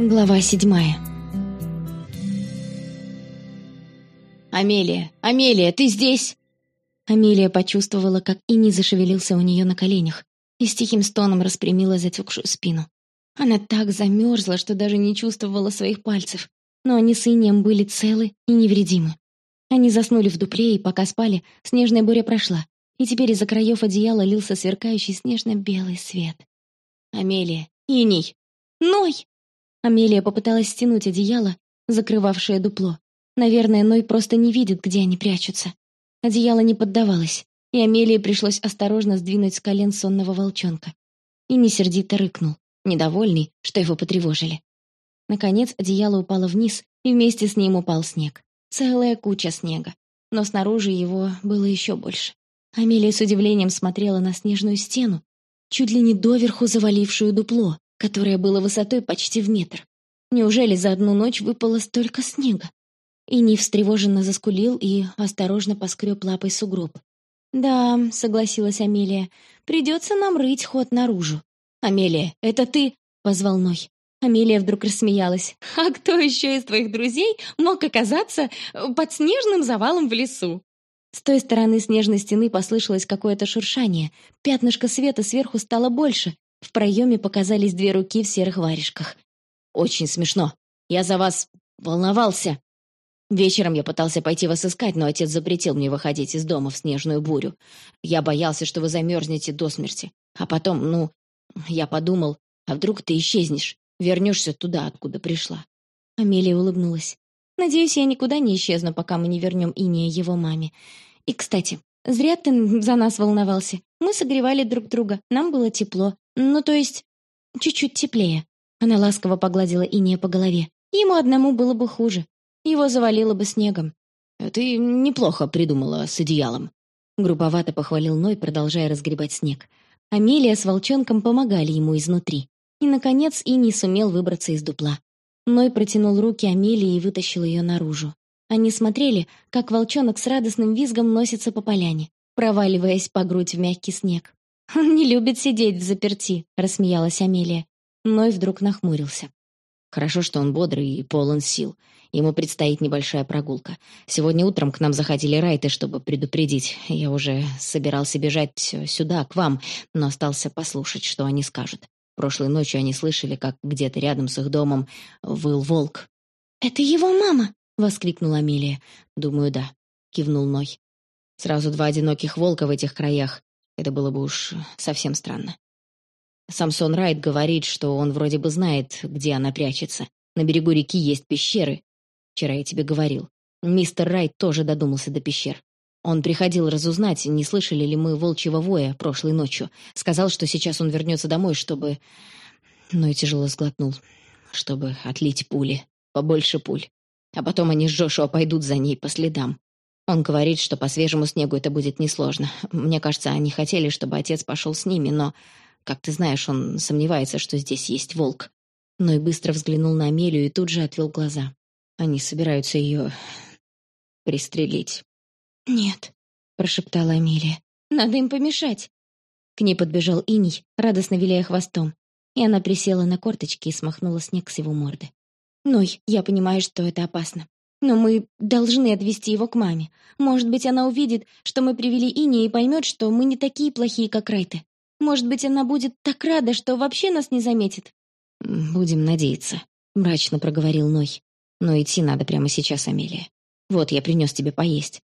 Глава седьмая. «Амелия! Амелия, ты здесь?» Амелия почувствовала, как Ини зашевелился у нее на коленях и с тихим стоном распрямила затекшую спину. Она так замерзла, что даже не чувствовала своих пальцев, но они с Инием были целы и невредимы. Они заснули в дупле, и пока спали, снежная буря прошла, и теперь из-за краев одеяла лился сверкающий снежно-белый свет. «Амелия! Иний! Ной!» Амелия попыталась стянуть одеяло, закрывавшее дупло. Наверное, Ной просто не видит, где они прячутся. Одеяло не поддавалось, и Амелии пришлось осторожно сдвинуть с колен сонного волчонка. И не сердито рыкнул, недовольный, что его потревожили. Наконец одеяло упало вниз, и вместе с ним упал снег. Целая куча снега. Но снаружи его было еще больше. Амелия с удивлением смотрела на снежную стену, чуть ли не доверху завалившую дупло, которое было высотой почти в метр. Неужели за одну ночь выпало столько снега? Ини встревоженно заскулил и осторожно поскреб лапой сугроб. «Да», — согласилась Амелия, — «придется нам рыть ход наружу». «Амелия, это ты?» — позвал Ной. Амелия вдруг рассмеялась. «А кто еще из твоих друзей мог оказаться под снежным завалом в лесу?» С той стороны снежной стены послышалось какое-то шуршание. Пятнышко света сверху стало больше, в проеме показались две руки в серых варежках. «Очень смешно. Я за вас волновался. Вечером я пытался пойти вас искать, но отец запретил мне выходить из дома в снежную бурю. Я боялся, что вы замерзнете до смерти. А потом, ну, я подумал, а вдруг ты исчезнешь, вернешься туда, откуда пришла». Амелия улыбнулась. «Надеюсь, я никуда не исчезну, пока мы не вернем Иния его маме. И, кстати, зря ты за нас волновался. Мы согревали друг друга, нам было тепло. Ну, то есть, чуть-чуть теплее. Она ласково погладила Иния по голове. Ему одному было бы хуже. Его завалило бы снегом. «Ты неплохо придумала с одеялом», — грубовато похвалил Ной, продолжая разгребать снег. Амелия с волчонком помогали ему изнутри. И, наконец, Иний сумел выбраться из дупла. Ной протянул руки Амелии и вытащил ее наружу. Они смотрели, как волчонок с радостным визгом носится по поляне, проваливаясь по грудь в мягкий снег. «Он не любит сидеть в заперти», — рассмеялась Амелия. Ной вдруг нахмурился. «Хорошо, что он бодрый и полон сил. Ему предстоит небольшая прогулка. Сегодня утром к нам заходили райты, чтобы предупредить. Я уже собирался бежать сюда, к вам, но остался послушать, что они скажут. Прошлой ночью они слышали, как где-то рядом с их домом выл волк». «Это его мама!» — воскликнула Амелия. «Думаю, да», — кивнул Ной. «Сразу два одиноких волка в этих краях. Это было бы уж совсем странно. Самсон Райт говорит, что он вроде бы знает, где она прячется. На берегу реки есть пещеры. Вчера я тебе говорил. Мистер Райт тоже додумался до пещер. Он приходил разузнать, не слышали ли мы волчьего воя прошлой ночью. Сказал, что сейчас он вернется домой, чтобы... Но и тяжело сглотнул. Чтобы отлить пули. Побольше пуль. А потом они с Джошуа пойдут за ней по следам. Он говорит, что по свежему снегу это будет несложно. Мне кажется, они хотели, чтобы отец пошел с ними, но, как ты знаешь, он сомневается, что здесь есть волк. Но и быстро взглянул на Амелию и тут же отвел глаза. Они собираются ее пристрелить. «Нет», — прошептала Амелия, — «надо им помешать». К ней подбежал Иней, радостно виляя хвостом, и она присела на корточки и смахнула снег с его морды. «Ной, я понимаю, что это опасно. Но мы должны отвезти его к маме. Может быть, она увидит, что мы привели Ини и поймет, что мы не такие плохие, как Райты. Может быть, она будет так рада, что вообще нас не заметит. «Будем надеяться», — мрачно проговорил Ной. «Но идти надо прямо сейчас, Амелия. Вот, я принес тебе поесть».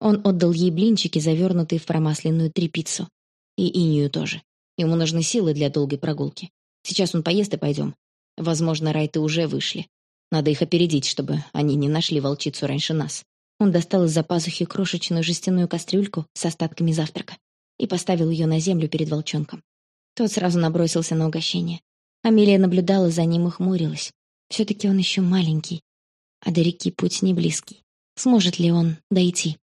Он отдал ей блинчики, завернутые в промасленную тряпицу. И Инию тоже. Ему нужны силы для долгой прогулки. Сейчас он поест и пойдем. Возможно, Райты уже вышли. Надо их опередить, чтобы они не нашли волчицу раньше нас. Он достал из-за пазухи крошечную жестяную кастрюльку с остатками завтрака и поставил ее на землю перед волчонком. Тот сразу набросился на угощение. Амелия наблюдала за ним и хмурилась. Все-таки он еще маленький, а до реки путь не близкий. Сможет ли он дойти?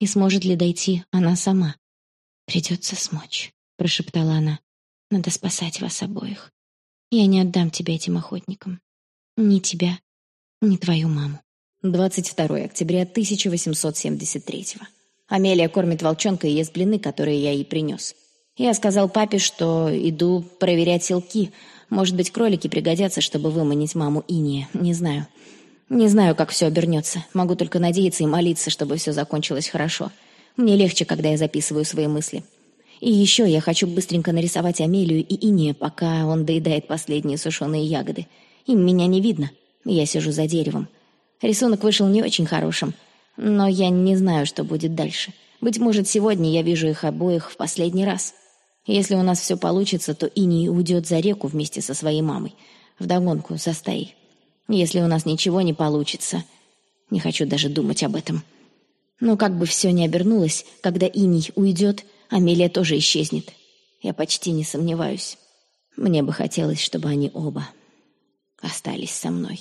И сможет ли дойти она сама? «Придется смочь», — прошептала она. «Надо спасать вас обоих. Я не отдам тебя этим охотникам. Ни тебя, ни твою маму. 22 октября 1873 Амелия кормит волчонка и ест блины, которые я ей принес. Я сказал папе, что иду проверять селки. Может быть, кролики пригодятся, чтобы выманить маму Иния. Не знаю. Не знаю, как все обернется. Могу только надеяться и молиться, чтобы все закончилось хорошо. Мне легче, когда я записываю свои мысли. И еще я хочу быстренько нарисовать Амелию и Иния, пока он доедает последние сушеные ягоды. Им меня не видно. Я сижу за деревом. Рисунок вышел не очень хорошим, но я не знаю, что будет дальше. Быть может, сегодня я вижу их обоих в последний раз. Если у нас все получится, то Иний уйдет за реку вместе со своей мамой, вдогонку за стаей. Если у нас ничего не получится, не хочу даже думать об этом. Но как бы все ни обернулось, когда Иний уйдет, Амелия тоже исчезнет. Я почти не сомневаюсь. Мне бы хотелось, чтобы они оба остались со мной.